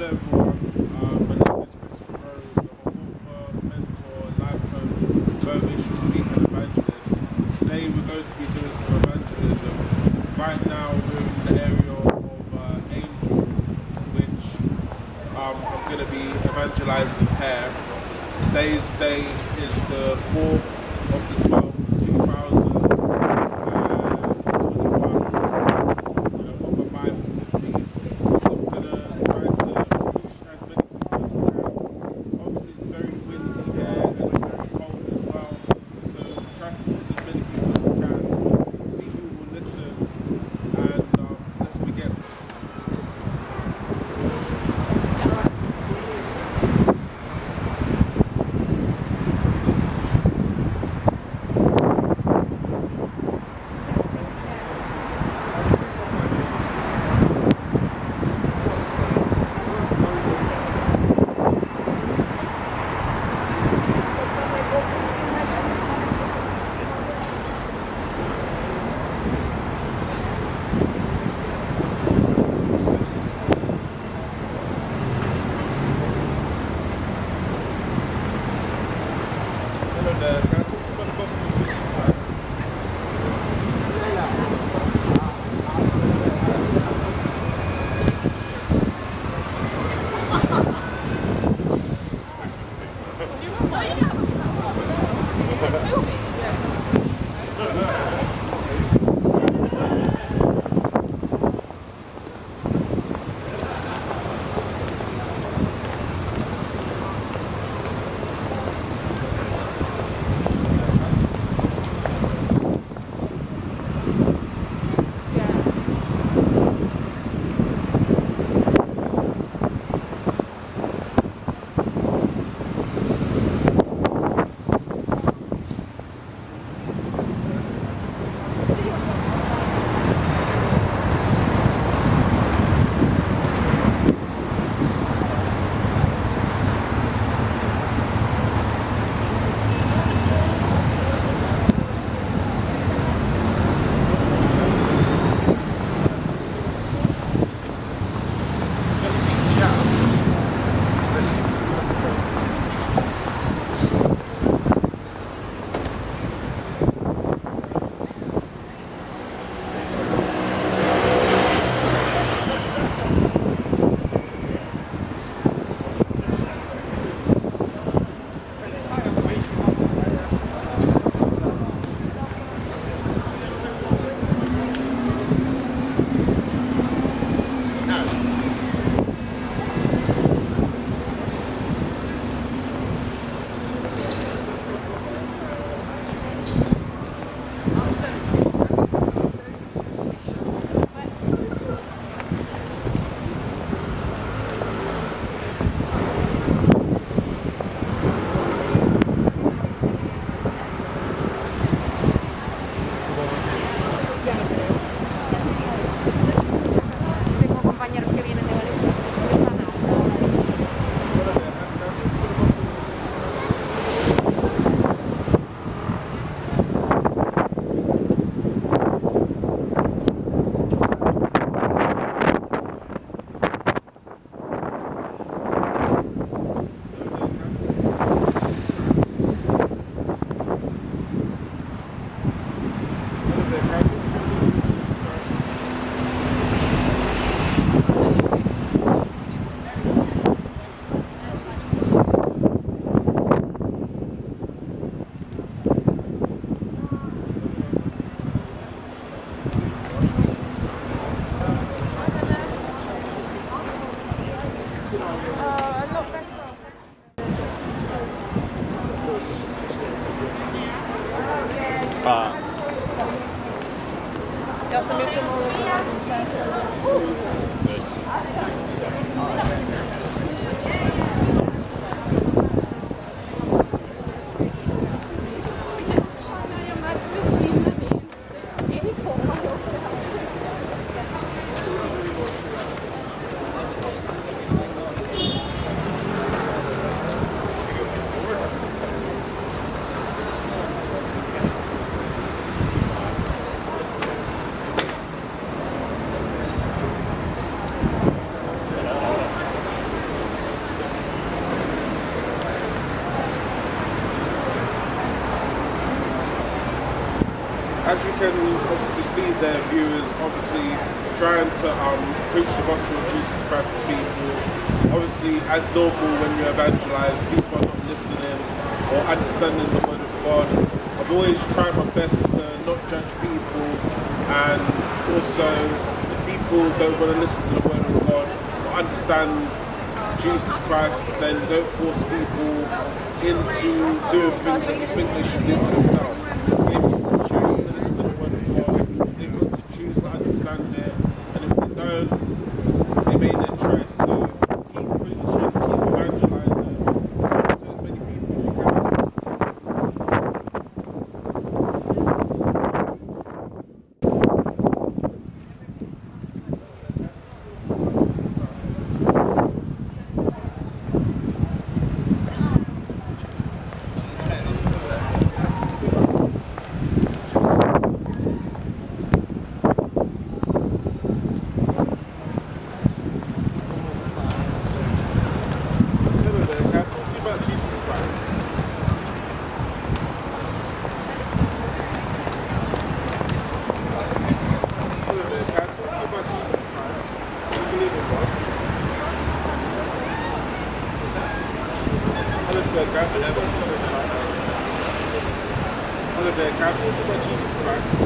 Everyone, uh, a author, mentor, life coach, speaker. Today we're going to be doing some evangelism. Right now we're in the area of uh, Angel, which um, I'm going to be evangelizing here. Today's day is the 4th of the 12th, Essa minha última. As you can obviously see their viewers obviously trying to um, preach the gospel of Jesus Christ to people. Obviously, as normal when you evangelize, people are not listening or understanding the word of God. I've always tried my best to not judge people and also if people don't want to listen to the word of God or understand Jesus Christ, then don't force people into doing things that you think they should do to themselves. They've got to choose to listen to the word of God. They've got to choose to understand it. And if they don't, they made their choice. So keep preaching, keep evangelizing, talk to as many people as you can. Hello there, Kat. Talk to you about Jesus Christ. Hello there, Kat. Talk to you about Jesus Christ. Do you believe in God? Hello, sir. Kat. Talk to you